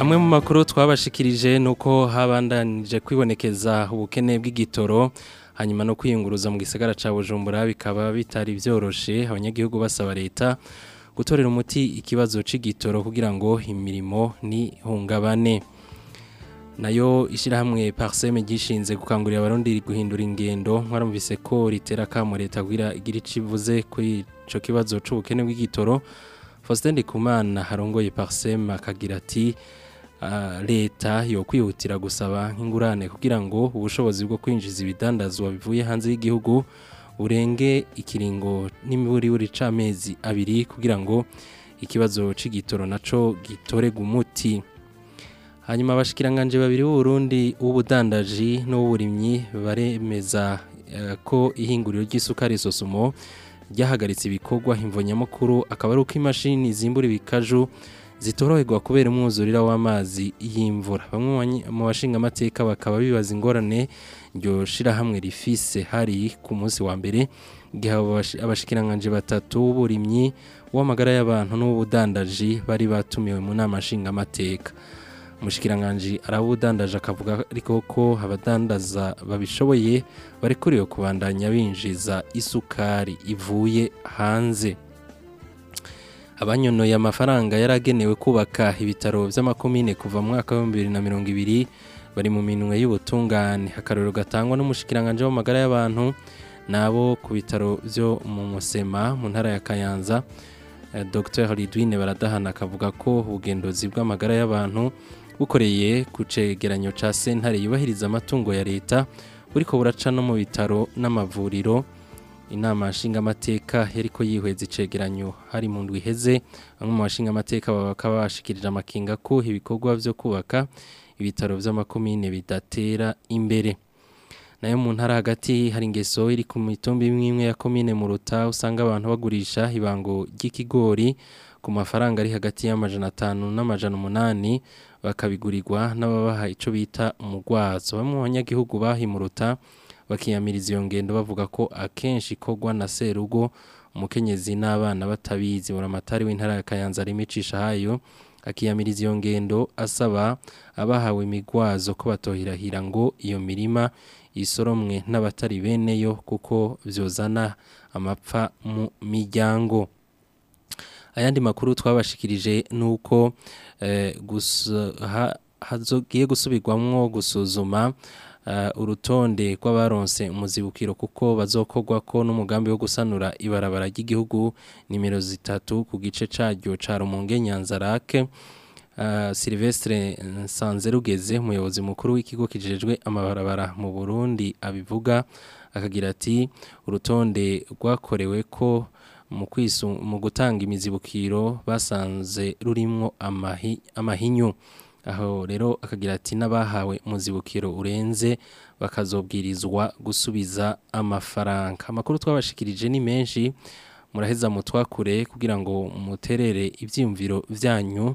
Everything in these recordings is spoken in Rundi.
amwe mu makuru twabashikirije nuko habandanije kwibonekeza ubukene bw'igitoro hanyuma no kwiyunguruza mu gisagara cya bujumbura bikaba bitari byoroshye abanyagihugu basaba leta gutorera umuti ikibazo cy'igitoro kugira ngo imirimo ntihungabane nayo ishyirahamwe Parseme gishinze gukangurira abarundi guhindura ingendo mwaramvise ko ritera akamo leta igira icyo ivuze kuri icyo kibazo cy'ubukene bw'igitoro faustin ndikumana harongoye pariseme akagira ati Ah, leta yo kwihutira gusaba nk'ingurane kugira ngo ubushobozi bwo kwinjiza ibidandazwa bivuye hanze y'igihugu urenge ikiringo n'imiburi buri camezi abiri kugira ngo ikibazo c'igitoro naco gitorega umuti hanyuma abashikiranganje babiri b'Uburundi w’ubudandaji n'uburimyi baremeza eh, ko ihinguriro ry'isukari sosumo ryahagaritse ibikorwa imvonyamukuru akaba ari uko imashini zimbura ibikaju zitoroherwa kubera umwuzurira w'amazi y'imvura bamwe mu bashingamateka bakaba bibaza ingorane iryo shirahamwe rifise hari ku munsi wa mbere igihe abashikiranganje batatu b'uburimyi uw'amagara y'abantu n'uw'ubudandaji bari batumiwe mu nama nshingamateka umushikiranganje arabudandaje akavuga ariko ko abadandaza babishoboye barekuriwe kubandanya binjiza isukari ivuye hanze abanyonoye amafaranga yari agenewe kubaka ibitaro by'amakomine kuva mu mwaka wa bibiri na mirongo ibiri bari mu minwe y'ubutungane akarorero gatangwa n'umushyikiranganje w'amagara y'abantu nabo ku bitaro byo mu musema mu ntara ya kayanza eh, dr haridwine baradahana akavuga ko ubugendozi bw'amagara y'abantu bukoreye ku cegeranyo ca sentare yubahiriza amatungo ya leta buriko buraca no mu bitaro n'amavuriro inama nshingamateka yariko yihweza icegeranyo hari mu ndwi iheze bamwe mu bashingamateka bakaba bashikirije amakinga ko ibikorwa vyo kubaka ibitaro vy'amakomine bidatera imbere nayo mu ntara hagati hari ingeso iri ku mitumba imwe imwe ya komine Muruta usanga abantu bagurisha ibango ry'ikigori ku mafaranga ari hagati y'amajana atanu n'amajana umunani bakabigurirwa n'ababaha ico bita umugwazo bamwe mu banyagihugu bahimuruta bakiyamiriza iyo ngendo bavuga ko akenshi ikorwa na serugo umukenyezi n'abana batabizi buramatari w'intara ya kayanza arimicisha hayo akiyamiriza iyo ngendo asaba abahawe imigwazo ko batohirahira ngo iyo mirima isoromwe n'abatari beneyo kuko vyozana amapfa mu miryango ayandi makuru twabashikirije nuko eh, gusa hazogiye gusubirwamwo gusuzuma Eh, urutonde rw'abaronse umuzibukiro kuko bazokorwa ko n'umugambi wo gusanura ibarabara ry'igihugu nimero zitatu ku gice cyaryo cya rumunge nyanza rake eh, Silvestre Nsanzerugeze umuyobozi mukuru w'ikigo kijejwe amabarabara mu Burundi abivuga akagira ati urutonde rwakorewe ko mu kwisu mu gutanga imizibukiro basanze rurimwo amahinyu aho rero akagira ati n'abahawe muzibukiro urenze bakazobwirizwa gusubiza amafaranga amakuru twabashikirije ni menshi muraheza mutwakure kugira ngo muterere ibyiyumviro byanyu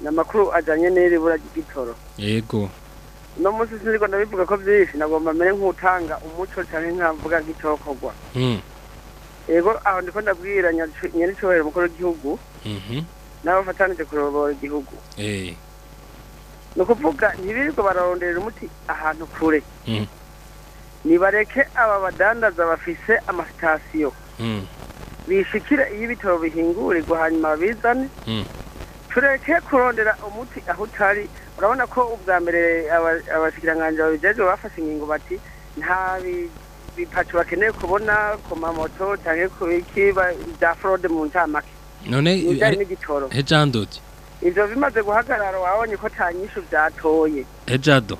ni amakuru ajyanye n'iribura ry'igitoro yego uno munsi sinirwa ndabivuga ko byinshi nagomba mbere nk'utanga umuco cyane nkamvuga nk'icyokorwa mm. yego aho ndiko ndabwira nyir'icyubahiro mukuru w'igihugu mhm. n'abafatanije kurobora igihugu eh. ni ukuvuga ntibirirwa bararondera umuti ahantu kure hmm. nibareke aba badandaza bafise amasitasiyo hmm. bishikire iyo ibitaro bihingurirwa hanyuma bizane hmm. tureke kurondera umuti aho utari urabona ko ubwa mbere abashyikiranganje babijejwe bafashe ingingo bati nta bipacu bakeneye kubona ku mamoto cyangwa ku biki bya forode mu ncamake none hejandutse ibyo bimaze guhagarara wabonye ko nta byatoye ejado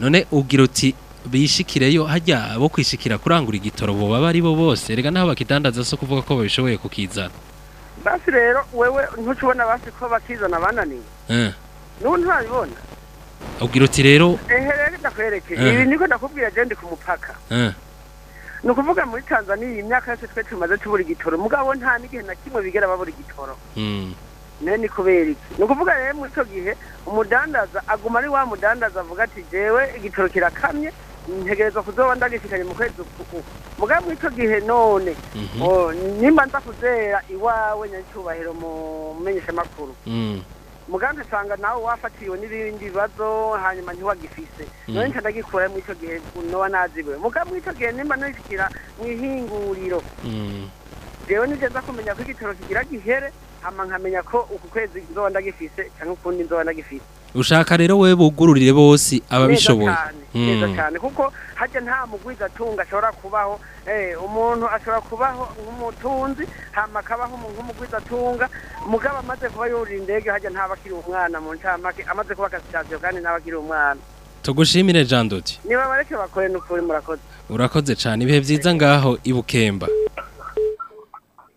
none ubwira uti bishikireyo hajya bo kwishikira kurangura igitoro bo baba ari bo bose reka naho bakidandaza so kuvuga ko babishoboye kukizana basi rero wewe ntucubona basi ko bakizana bananiwe n'ubu ntabibona ubwira uti rero ndakwereke ibi niko ndakubwira jende ku mupaka ni ukuvuga muri tanzania iyi myaka yose twe tumaze tubura igitoro mugabo nta n'igihe na kimwe bigera babura igitoro hmm. ni kubera iki ni ukuvuga rero muri icyo gihe umudandaza aguma ari wa mudandaza avuga ati jewe igiciro kirakamye ntegereza kuzoba ndagishikanye mu kwezi uku mugabo icyo gihe none mhm. oh, nimba nza kuzera iwawe nyacyubahiro mu menyeshamakuru mm. muganga usanga nawe wafatiwe n'ibindi bibazo hanyuma ntiwagifise mm. none nca ndagikura mu icyo gihe noba naziwe mugabo icyo gihe nimba nishikira mu ihinguriro mm. ngewe nigeza kumenya ko igitoro kigira gihere hama nkamenya ko uku kwezi nzoba ndagifise cyangwa ukundi nzoba ndagifise ushaka rero we bugururire bose ababishoboye neza cyane hmm. kuko hajya nta mugwiza tunga ashobora kubaho eh, umuntu ashobora kubaho nk'umutunzi hama akabaho nk'umugwiza tunga mugabo amaze kuba yurira indege hajya ntaba akiri umwana mu ncamake amaze kuba agasitasiyo kandi ntaba akiri umwana tugushimire jandoti niba bareke bakore n'ukuri murakoze urakoze cyane ibihe byiza ngaho i bukemba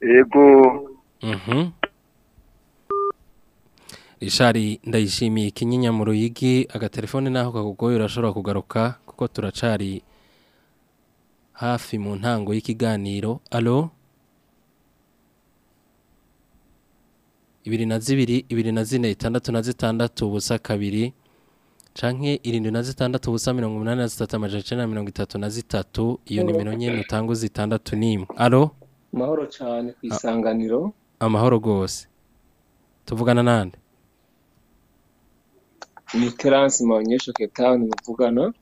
ego Mm-hmm. ishari ndayishimiye ikinyinya mu ruyigi agatelefone naho kakugoye urashobora kugaruka kuko turacari hafi mu ntango y'ikiganiro alo ibiri na zibiri ibiri na zine itandatu na zitandatu ubusa kabiri canke irindwi na zitandatu ubusa mirongo umunani na zitatu amajana icenda na mirongo itatu na zitatu iyo nimero nyene utanga zitandatu n'imwe alo mahoro cane ku isanganiro amahoro rwose tuvugana nande ni terance maonyesho ketawuni muvugana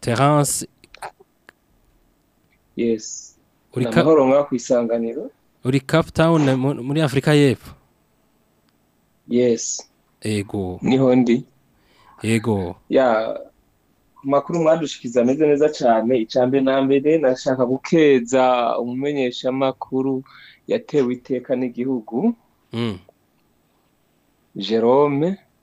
terance yesi amahoro nka ku isanganiro uri cape town muri afurika y'epfo yesi yego niho ndi yego ya makuru mwadushikiza ameze neza cyane icya na mbere nashaka gukeza umumenyeshamakuru yatewe iteka n'igihugu mm. jerome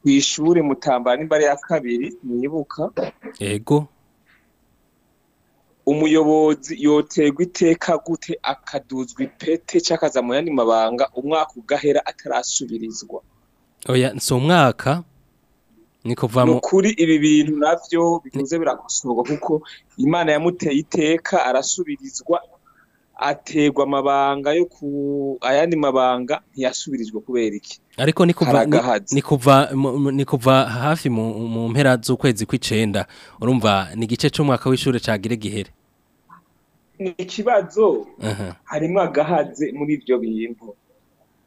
ku ishuri mutambara nimba ya kabiri mwibuka yego umuyobozi yoterwa iteka gute akaduzwa ipete cy'akaza mu yandi mabanga umwaka ugahera atarasubirizwa oya si umwaka ni kuvamo kuri ibi bintu nabyo bikunze birakosorwa kuko imana yamuteye iteka arasubirizwa ategwa amabanga yo ku ayandi mabanga ntiyasubirizwa kubera iki ariko ni kuva ni kuva ni kuva hafi mu mpera z'ukwezi kw'icenda urumva ni igice cy'umwaka w'ishuri cyagira gihere ni ikibazo harimo agahaze muri ibyo bintu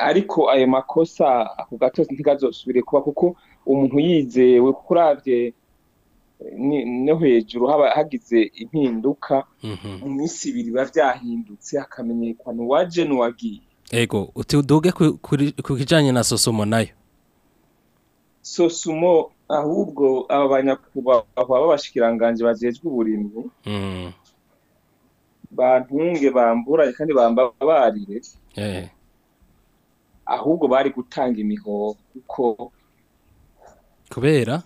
ariko ayo makosa ako gato ntigazosubire kuba kuko umuntu yizewe kuko urabye no hejuru haba hagize impinduka mhm. mu minsi ibiri biba byahindutse hakamenyekana uwaje n'uwagiye ego utuduge ku kijyanye na sosomo nayo sosomo ahubwo aba banyakubahwa b'abashikiranganje bajejwe uburimyi mhm. bantunge bamburaye kandi bambabarire eh. ahubwo bari gutanga imihoho kuko kubera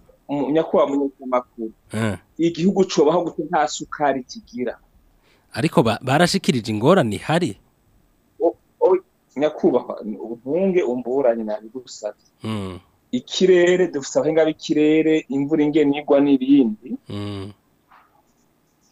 nyakubahwa umunyamakuru eh. igihugu cubaho gute nta sukari kigira ariko barashikirije ingorane ihari nyakubahwa ntunge umburanye nabigusabye hmm. ikirere dufite abahinga b'ikirere imvura ingene igwa n'ibindi hmm.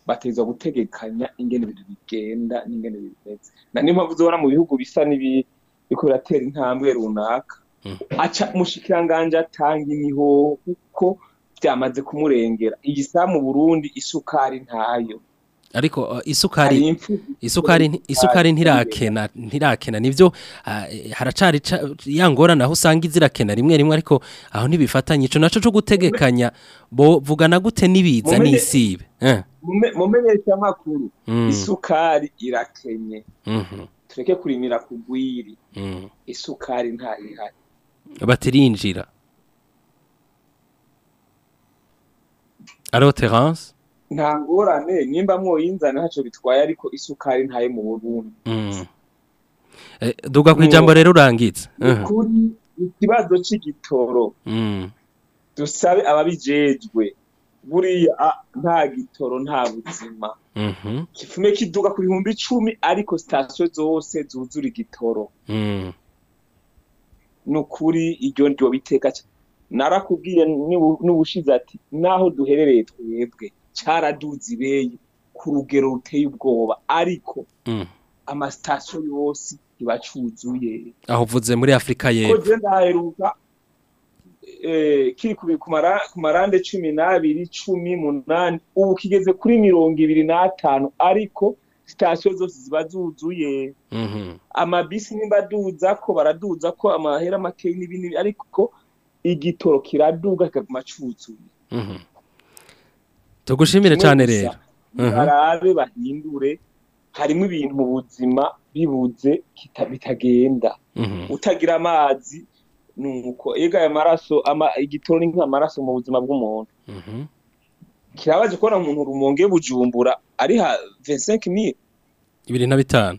bateza gutegekanya ingene ibintu bigenda n'ingene bimeze na niyo mpamvu uzabona mu bihugu bisa n'ibiriko biratera intambwe runaka Mm. aca umushikiranganji atanga imihoho kuko byamaze kumurengera igisa mu burundi isukari ntayo ariko uh, isukari isukari isukari ntirakena ntirakena nivyo uh, haracari yangorana aho usanga izirakena rimwe rimwe ariko aho ntibifatanye ico naco cyo gutegekanya bo vugana gute nibiza nisibe eh. mumenyesha makuru mm. isukari irakenye mhm. tureke kurimira kugwiri mm. isukari nta ihari batirinjira aro terance nta ngorane nimba mwoyinzana ntacyo bitwaye ariko isukari ntayo mu burundu hmm. eh, duga ku ijambo rero urangitse ikibazo cy'igitoro hmm. dusabe ababijejwe buriya ah, nta gitoro nta buzima kifume kiduga ku bihumbi icumi ariko sitasiyo zose zuzura igitoro hmm. ni ukuri iryo ryo biteka narakubwiye n'ubushize ati naho duherereye twebwe cyaraduzi beye ku rugero ruteye ubwoba ariko mm. amasitasiyo yose ntibacuzuye aho uvuze muri afurika yepfo ko genda haheruka eh, kiri ku marande cumi n'abiri cumi n'umunani ubu kigeze kuri mirongo ibiri n'atanu ariko sitasiyo zose ziba zuzuye mhm. amabisi nimba aduza ko baraduza ko amahera make n'ibindi ariko igitoro kiraduga kikaguma cyuzuye mhm. tugushimire cyane rero mhm. barabe bahindure harimo ibintu mu buzima bibuze bitagenda utagira amazi ni uko ega aya maraso igitoro ni nk'amaraso mu buzima bw'umuntu kirabaje ko na muntu rumonge bujumbura ari ha 25000 ibiri na bitanu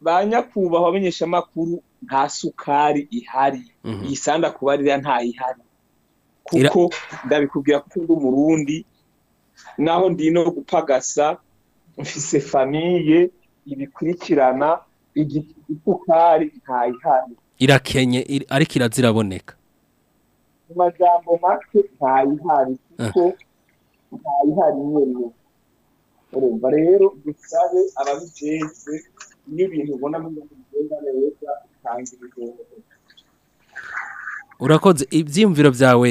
ba nyakubahwa amenyesha amakuru nta sukari ihari mhm. iyi sanda kubarira ntayihari kuko ndabikubwira ko ndi umurundi naho ndi no gupagasa mfise famiye ibikurikirana isukari ntayihari irakenye ariko iraziraboneka mu majambo make ntayihari ah. kuko ntayihari nyene urumva rero dusabe ababijejwe n'ibintu ubona mu bigenda neza urakoze ibyiyumviro byawe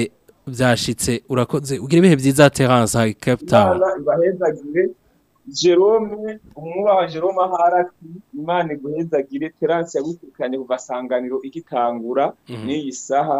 byashitse urakoze ugira ibihe byiza terance hari Town ibahezagire jerome umwubaha jerome aharati imana iguhezagire terance yagukurikiranye ku gasanganiro igitangura mhm. n'iyi saha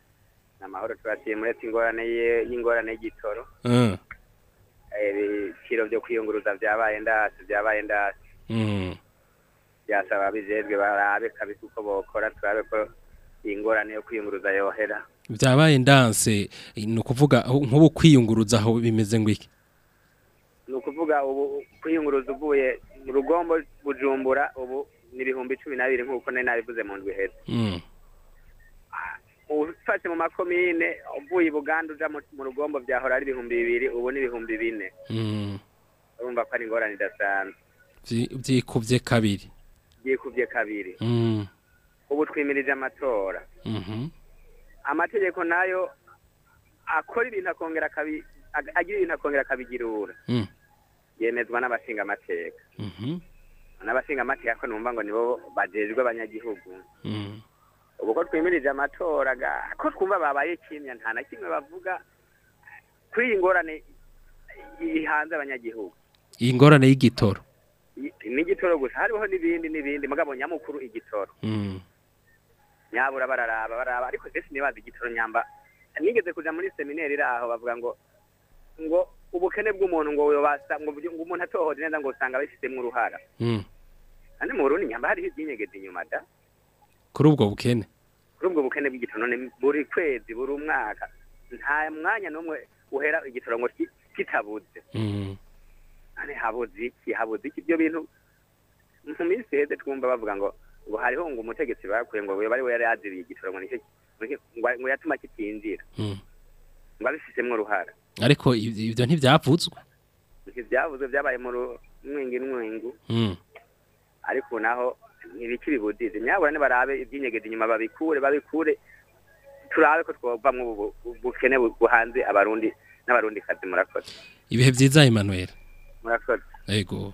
ni amahoro muri ati y'ingorane y'igitoro ibiciro byo kwiyunguruza byabaye ndase byabaye ndase ndasi mm. byasaba abijejwe barabe kabisa uko bokora twabe ko iyi ngorane yo kwiyunguruza yohera byabaye ndanse ni ukuvuga nk'ubu kwiyunguruza aho bimeze ngo ni ukuvuga ubu kwiyunguruza uvuye mu rugombo bujumbura ubu ni ibihumbi cumi n'abiri nk'uko nari nabivuze mu ndwi heza hmm. ah, ufashe mu makomine uvuye i buganda uja mu rugombo byahora ari ibihumbi bibiri ubu ni ibihumbi bine hmm. urumva ko ari ingorane idasanzwe byikubye kabiri byikubye kabiri hmm. ubu twimirije amatora amategeko nayo akora ibintu akongera agira ibintu akongera akabigirura yemezwa n'abashinga amateka mhm. n'abashinga amateka ko numva ngo nibo bagejwe abanyagihugu mhm. ubwo ko twimirije amatora ko twumva babaye kimya nta na kimwe bavuga kuri iyi ngorane ihanze abanyagihugu iyi ngorane y'igitoro n'igitoro gusa hariho n'ibindi n'ibindi mugabo nyamukuru igitoro mhm. nyabura bararaba bararaba ariko ndetse ntibazi igitoro nyamba nigeze kujya muri seminari iri aho bavuga ngo ngo ubukene bw'umuntu ngo ngo umuntu atohoze neza ngo usanga abishyizemo uruhara hmm. kandi mu burundi nyamba hariho ibyinyegezi inyuma da kuri ubwo bukene kuri ubwo bukene bw'igitoro none buri kwezi buri umwaka nta mwanya n'umwe uhera igitoro ngo kitabuze hmm. habuze iki habuze iki ibyo bintu mu minsi iheze twumva bavuga ngo ngo hariho ngo umutegetsi bakuye ngo bari we yari yaziriye igitoro ngo yatuma kitinjira hmm. ngo abifisemo uruhara ariko ibyo ntibyavuzwe ntibyavuzwe byabaye mu rumwengu n'umwengu hmm. ariko naho ntibikibibudide nyaburane barabe ibyinyegede inyuma babikure babikure turabe ko twava mu bukene buhanze abarundi n'abarundi kazi murakoze ibihe byiza Emmanuel murakoze yego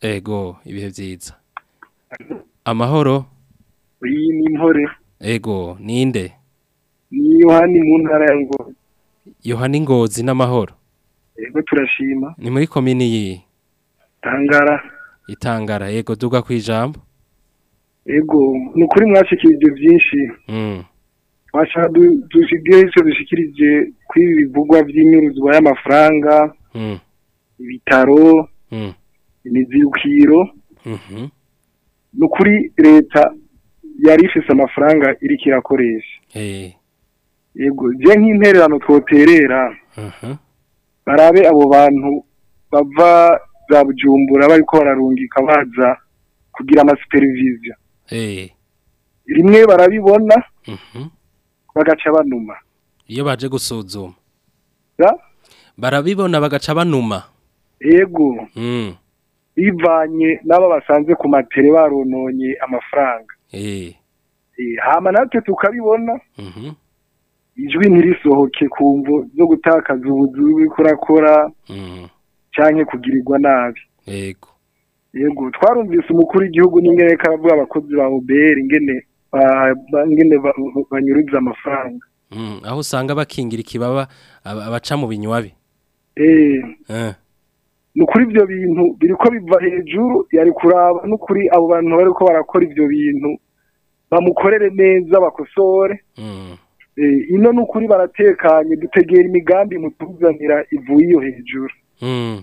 ego ibihe byiza amahoro iyi ni impore ego ninde ni yohani mu ntara ya ngozi yohani ngozi n'amahoro ego turashima ni muri komini yiyi itangara itangara ego duga ku ijambo ego ni ukuri mwashikirije byinshi mm. dushyikirize kuri ibi bivugwa by'inyuruzwa y'amafaranga hmm. ibitaro hmm. imizirukiro mhm. ni ukuri leta yari ifite amafaranga iri kirakoresha eh. yego njye nk'intererano twoterera barabe abo bantu bava za bujumbura bariko bararungika baza kugira amasuperiviziyo eh. rimwe barabibona mhm. bagaca banuma iyo baje gusuzuma barabibona bagaca banuma yego hmm. bivanye n'abo basanze ku matere barononye amafaranga eh. Eh, hama natwe tukabibona mhm. ijwi ntirisohoke ku mvu zo gutakaza ubuzu ubuzi bw'ikorakora mhm. cyangwa kugirirwa nabi yego yego twarumvise umukuru w'igihugu n'ingereka avuga abakozi ba uberi ngene nyine banyururiza amafaranga mm, aho usanga bakingira ikibaba abaca mu binywabi eh. eh. ni ukuri ibyo bintu biri ko biva hejuru yari kuraba n'ukuri abo bantu bari ko barakora ibyo bintu bamukorere neza bakosore mm. eh, ino ni ukuri baratekanye dutegera imigambi mutuzanira ivuye iyo hejuru mm.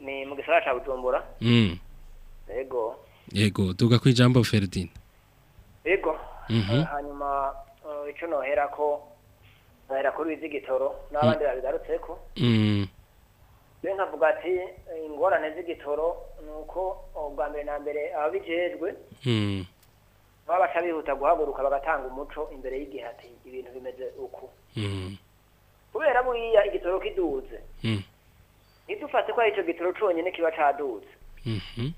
ni mu gisagara cya bujumbura mm. yego yego tuga ku ijambo feredina yego mhm. eh, hanyuma eh, icyo nohera ko ndahera kuri wizi igitoro n'abandi mm. babigarutse ko rero mm. nkavuga ati ingorane z'igitoro ni uko ubwa mbere na mbere ababijejwe mm. baba baca bihuta guhaguruka bagatanga umuco imbere y'igihe ati ibintu bimeze uku kubera buriya igitoro kiduze ntidufate ko ari icyo gitoro cyonyine kiba cyaduze mm-hmm.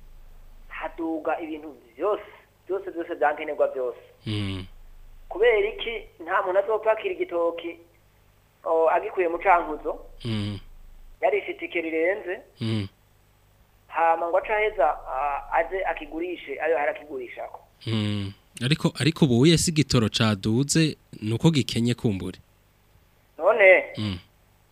haduga ibintu byose byose byose byankenerwa byose kubera iki nta muntu azopakira igitoki agikuye mu cankuzo mm-hmm. yari ifite ike rirenze mm-hmm. hama ngo acaheza aze akigurishe ayo harakigurishako mm-hmm. ariko ariko ubu si igitoro caduze nuko gikenye kumbure none mm.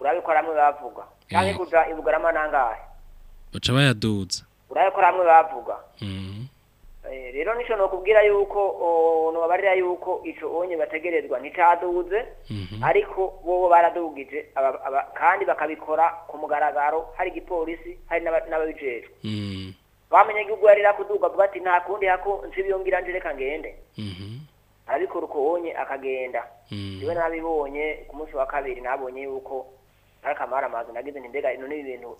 urabe ko ramwe bavuga cyangwa eh. kuja ibugarama nangahe baca bayaduza urabe ko ramwe bavuga hmm. Eh, rero nico nokubwira yuko oh, nobabarira yuko ico onye bategererwa nticaduze mhm. ariko bobo baradugije kandi bakabikora ku mugaragaro hari igipolisi hari n'ababijejwe mhm. bamenye igihugu yarira kuduga avuga ati nta kundi hako nsibiyongira njereka ngende mhm. ariko rukonye akagenda niwe nabibonye ku munsi wa kabiri nabonye yuko ari akamaro amazu nagize ni mbega ino ni ibintu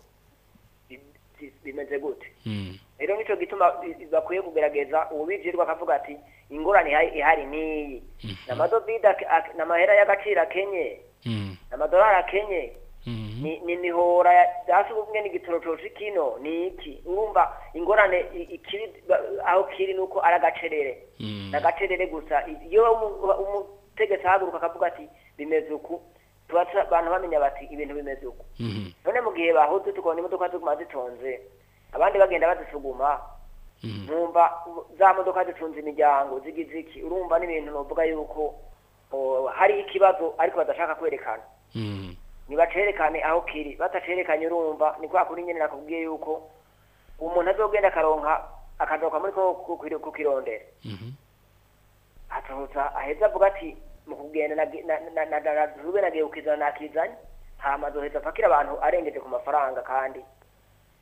bimeze gute hmm. rero nicyo gituma bakwiye kugerageza uwubibwirwa akavuga ati ingorane ihari n'iyi ni hmm. amadovide ni amahera y'agaciro akenye hmm. ni amadolari akenye ni imihora hasi ubu bumwe kino ni iki urumva ingorane aho kiri ni uko ari agacerere ni agacerere gusa iyo umutegetsi ahaguruka akavuga ati bimeze uku abantu bamenya bati ibintu bimeze uko mm-hmm. none mu gihe bahuze tukabona imodoka ziguma zitonze abandi bagenda bazisuguma nkumva mm-hmm. za modoka zitunze imiryango zigize iki urumva n'ibintu nuvuga yuko hari ikibazo ariko badashaka kwerekana mm-hmm. ntibacerekane aho kiri batacerekanye urumva ni kwa kuri nyine nakubwiye yuko umuntu azogenda akaronka akadoka muri ko kukirondera asohotsa aheza avuga ati mu kugenda nagaragajwe nagiye kukizana nakizanye hama azoheza apakira abantu arengeje ku mafaranga kandi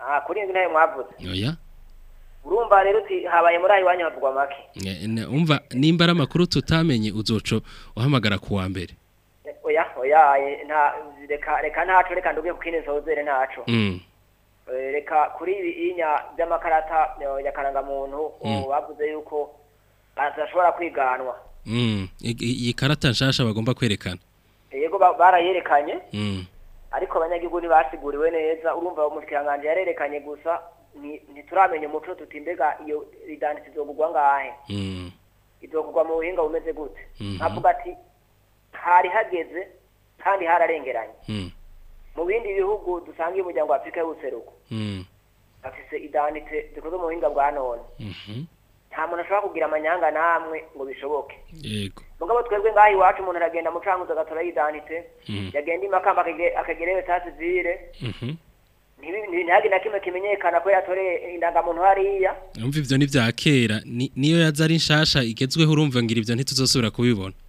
aha kuri irindwi ntayo mwavutse urumva rero uti habaye muri ayo iwanyu havugwa amaki umva nimba ari amakuru tutamenye uzoco uhamagara kuwa mbere oya oya reka ntacu reka ndubwe ku kindi nsozere ntacu mm. eh, reka kuri ibi inya by'amakarata eh, ya karangamuntu mm. bavuze yuko badashobora kwiganwa hmm. iyi karata nshasha bagomba kwerekana yego barayerekanye hmm. ariko abanyagihugu ntibasiguriwe neza urumva umushyiranganje yarerekanye gusa ntituramenya umuco tutimbega iyo ridanitse izogugwa ngahe hmm. izogugwa mu buhinga bumeze gute navuga ati hari hageze kandi hararengeranye mu bindi bihugu dusanga umuryango wa afurika y'ubuseruko bafise idanitse zikozwe mu buhinga bwa none mhm. nta muntu ashobora kugira amanyanga namwe ngo bishoboke yego mugabo twebwe ngaho iwacu umuntu aragenda mu agatora yidanitse mhm. yagenda imakamba akagera iyo zire mhm. ntihage na kimwe kimenyekana ko yatoreye indangamuntu hariya urumva ibyo ni bya kera niyo yaza ari nshasha igezweho urumva ngira ibyo ntituzosubira kubibona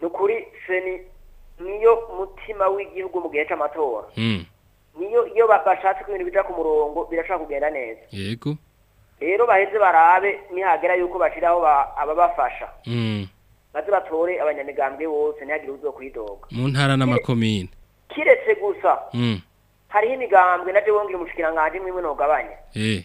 ni ukuri seni niyo mutima w'igihugu mu gihe cy'amatora mm. niyo iyo bashatse ko ibintu bijya ku murongo birashobora kugenda neza yego rero baheze barabe nihagera yuko bashyiraho ababafasha mm. maze batore abanyamigambi bose ntihagire uzo kwidoga mu ntara n'amakomine kiretse gusa hariho imigambwe na bongera umushyikirangantego n'ugabanya eh.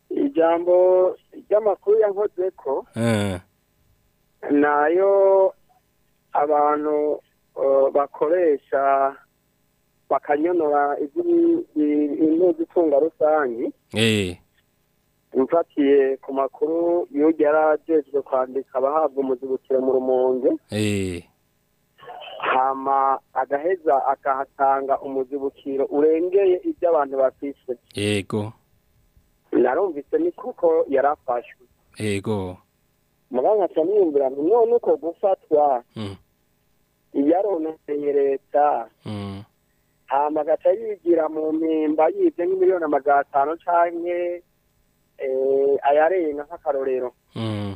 ijambo ry'amakuru yankoze ko eh. nayo abantu bakoresha bakanyonora impuzu itunga rusange eh. mfatiye ku makuru y'ujya yari ajejwe kwandika abahabwa umuzibukiro mu rumonge eh. hama agaheza akahatanga umuzibukiro urengeye ibyo abantu bafise yego narumvise ni kuko yarafashwe yego muganga akamwiyumvira ngo none uko gufatwa hmm. ibyarononeye leta hmm. hama agaca yigira mu mpimba yibye nk'imiliyoni amagana atanu canke eh, ayarenga nk'akarorero hmm.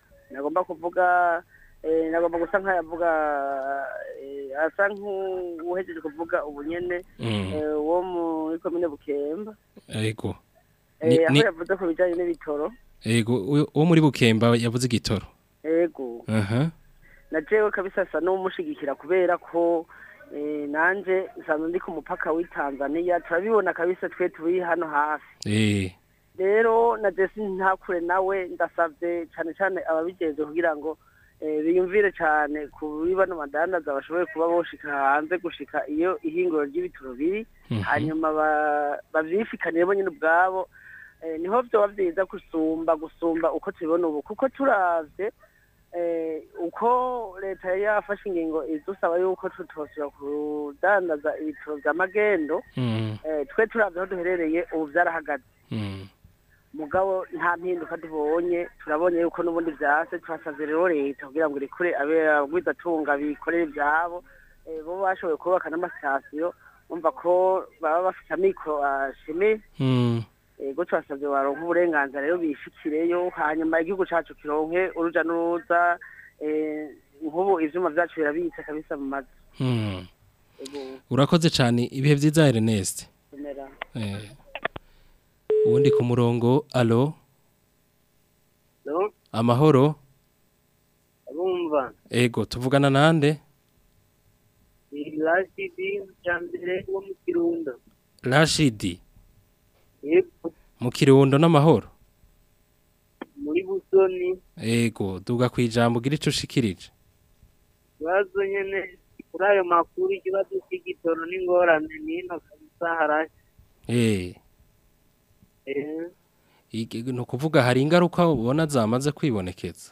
nagomba kuvuga eh, nagomba gusa nka nk'ayavuga eh, asa nk'uhejeje kuvuga ubunyene hmm. eh, wo muri komine bukemba yego aho yavuze ku bijyanye n'ibitoro yego uwo muri bukemba yavuze igitoro yego na jewe kabisa asa n'umushigikira kubera ko Eh, nanjye nsanzwe ndi ku mupaka w'itanzaniya turabibona kabisa twe turi hano hafi eh. rero na jesi ntakure nawe ndasabye cyane cyane ababigenze kugira ngo eh, biyumvire cyane ku kuri bano badandaza bashoboye kuba boshika hanze gushika iyo ihinguro ry'ibituro biri mhm. hanyuma babyifikanire bonyine ubwabo niho byoba byiza gusumba gusumba uko tubibona ubu kuko turaze Eh, uko leta yari yafashe ingingo idusaba yuko tutosura kudandaza ibiciro bya magendo mm. eh, twe turabye aho duherereye ubu byarahagaze mm. mugabo nta mpinduka tubonye turabonye yuko n'ubundi byase turasabye rero leta kugira ngo irekure abagwizatunga bikorere ibyabo eh, bo bashoboye kubaka n'amasitasiyo bumva ko baba bafite amikoro ashimye ah, mm. ego twasabye waronka uburenganzira rero bishikireyo hanyuma igihugu cyacu kironke uruja n'uruza eh, nk'ubu ibyuma byacu birabitse kabisa mu mazu hmm. urakoze cyane ibihe byiza Ernest eh. ubundi ku murongo alo amahoro ego tuvugana nande rashidi wo rashidi mu kirundo n'amahoro muri busoni yego duga ku ijambo ugira icyo ushikirije ikibazo nyine makuru ikibazo cy'igitoro n'ingorane n'ino kabisa harashya eh. eh. ni ukuvuga hari ingaruka ubona zamaze kwibonekeza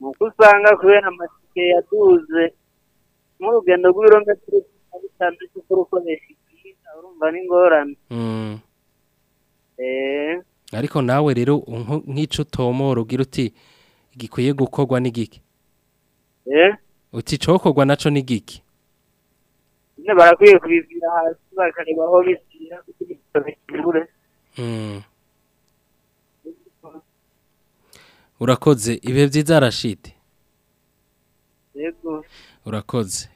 ni uko usanga kubera amatike yaduze nk'urugendo rw'ibirometero bitandatu uko rukoresha igihe urumva n'ingorane hmm. eee eh. ariko nawe rero nk’ico utomora ugira uti gikwiye gukogwa n'igiki eh? uti cokorwa nacyo n'igiki barakwiye kubibwira hasi bakareba aho bishyira kugira hmm. urakoze ibihe byiza arashide urakoze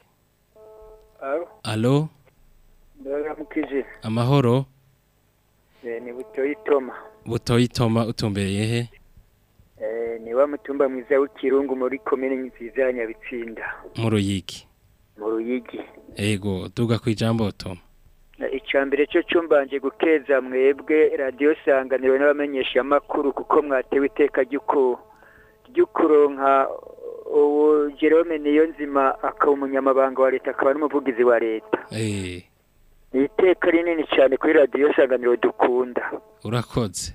alo amahoro eh, ni butoyi butoyi toma utumbereye he eh, ni wa mutumba mwiza w'ikirungu muri komine nziza ya nyabitsinda mu ruyigi mu ruyigi yego tuga ku ijambo toma eh, mbere cyo cyumbanje gukeza mwebwe radiyo sanganiro n'abamenyesha kuko mwatewe iteka ry'ukuronka ubu jerome niyo nzima akaba umunyamabanga wa leta akaba n'umuvugizi wa leta eh. ni iteka rinini cyane kuri radiyo isanganiro dukunda urakoze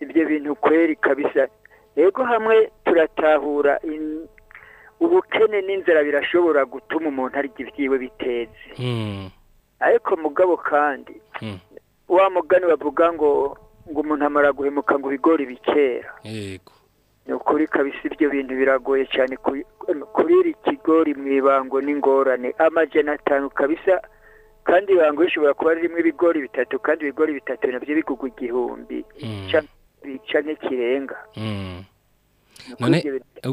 ibyo bintu kweri kabisa rego hamwe turatahura ubukene n'inzara birashobora gutuma umuntu arya ibyiwe biteze hmm. ariko mugabo kandi hmm. wa mugani bavuga ngo ngo umuntu amara guhemuka ngo ibigori bikera ni ukuri kabisa ibyo bintu biragoye cyane kuri iri kigori mu ibango n'ingorane amajana atanu kabisa kandi ibango rishobora kuba ririmo ibigori bitatu kandi ibigori bitatu nabyo bigugwa igihumbi hmm. bica n'ikirenga mm. none eh,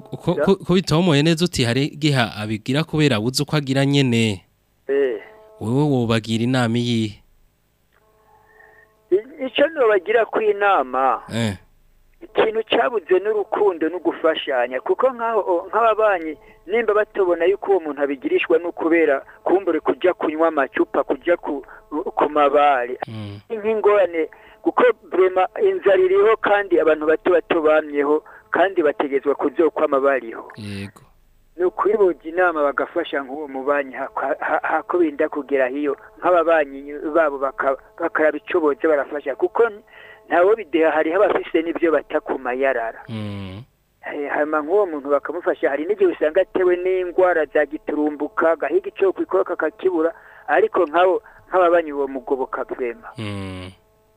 ko bitomoye neza uti hari giha abigira kubera buze uko agira nyine eh. wowe wobagira inama iyihe icyo ntibagira ku inama eh. ikintu cyabuze n'urukundo n’ugufashanya kuko kuko nk'ababanyi nimba batubona yuko uwo muntu abigirishwa no kubera kumbure kujya kunywa amacupa kujya ku mabare mm. nk'ingorane kuko burema inzara iriho kandi abantu bato bato bamyeho kandi bategezwa kubyo kwama bariho yego ni ukuri inama bagafasha nk'uwo mubanyi hakubinda kugera hiyo nk'ababanyi babo bakaraba icyo boza barafasha kuko ntawo bideha hariho abafise n'ibyo bata ku mayarara mm. eh, hanyuma nk'uwo muntu bakamufasha hari n'igihe usanga atewe n'indwara za giturumbuka gahiga icyo kwikoroka kakibura ariko nk'ababanyi uwo mugobo bwema mm.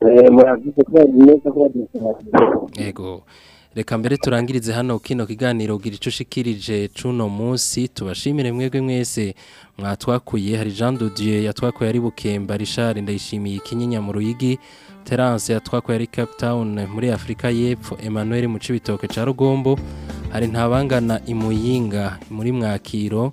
Eh, Ego. Reka mbere turangirize hano kino kiganiro gira ico shikirije cuno munsi tubashimire mwebwe mwese mwatwakuye hari Jean de Dieu yatwakuye ari Bukemba Richard ndayishimiye kinyinya mu ruyigi Terence yatwakuye ari Cape Town muri Afrika y'Epfo Emmanuel mu cibitoke ca Rugombo hari ntabangana imuyinga muri mwakiro